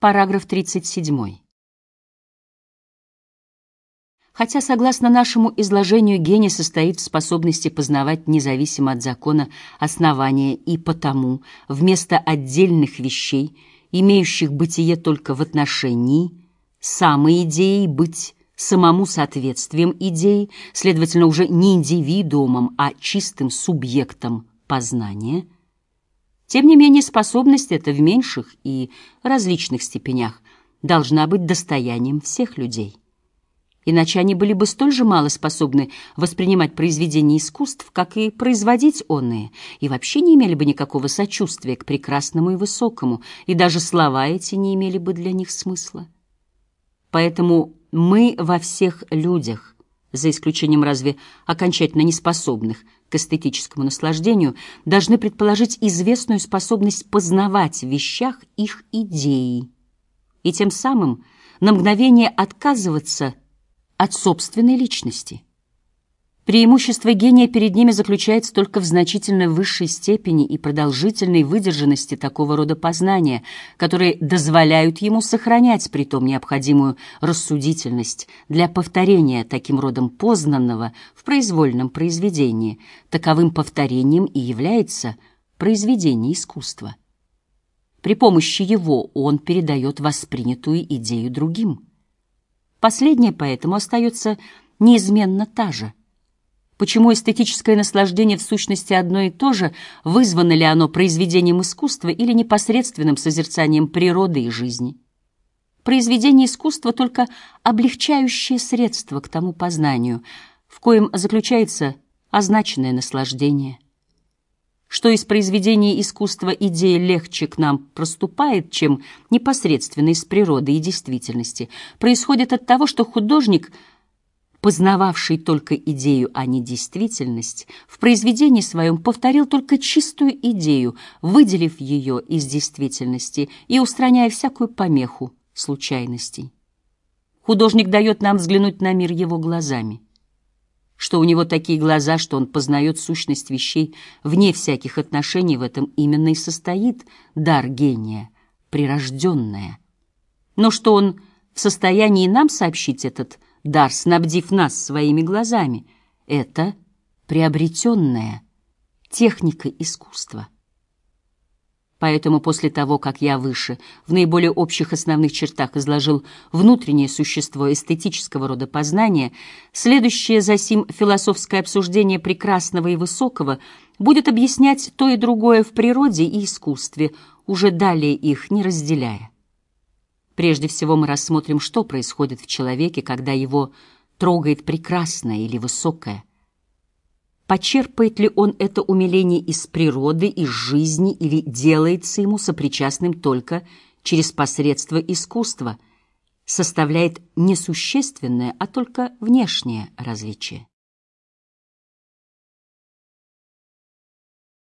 Параграф 37. Хотя, согласно нашему изложению, гений состоит в способности познавать независимо от закона основания и потому, вместо отдельных вещей, имеющих бытие только в отношении, самой идеей быть самому соответствием идеи, следовательно, уже не индивидуумом, а чистым субъектом познания – тем не менее, способность эта в меньших и различных степенях должна быть достоянием всех людей. Иначе они были бы столь же мало способны воспринимать произведения искусств, как и производить онные, и вообще не имели бы никакого сочувствия к прекрасному и высокому, и даже слова эти не имели бы для них смысла. Поэтому мы во всех людях, за исключением разве окончательно неспособных к эстетическому наслаждению, должны предположить известную способность познавать в вещах их идеи и тем самым на мгновение отказываться от собственной личности. Преимущество гения перед ними заключается только в значительно высшей степени и продолжительной выдержанности такого рода познания, которые дозволяют ему сохранять притом необходимую рассудительность для повторения таким родом познанного в произвольном произведении. Таковым повторением и является произведение искусства. При помощи его он передает воспринятую идею другим. Последняя поэтому остается неизменно та же – Почему эстетическое наслаждение в сущности одно и то же, вызвано ли оно произведением искусства или непосредственным созерцанием природы и жизни? Произведение искусства — только облегчающее средство к тому познанию, в коем заключается означенное наслаждение. Что из произведения искусства идея легче к нам проступает, чем непосредственно из природы и действительности, происходит от того, что художник — познававший только идею, а не действительность, в произведении своем повторил только чистую идею, выделив ее из действительности и устраняя всякую помеху случайностей. Художник дает нам взглянуть на мир его глазами. Что у него такие глаза, что он познает сущность вещей вне всяких отношений, в этом именно и состоит дар гения, прирожденное. Но что он в состоянии нам сообщить этот дар, снабдив нас своими глазами. Это приобретенная техника искусства. Поэтому после того, как я выше, в наиболее общих основных чертах изложил внутреннее существо эстетического рода познания, следующее за сим философское обсуждение прекрасного и высокого будет объяснять то и другое в природе и искусстве, уже далее их не разделяя. Прежде всего мы рассмотрим, что происходит в человеке, когда его трогает прекрасное или высокое. Почерпает ли он это умиление из природы, из жизни, или делается ему сопричастным только через посредство искусства, составляет несущественное, а только внешнее различие.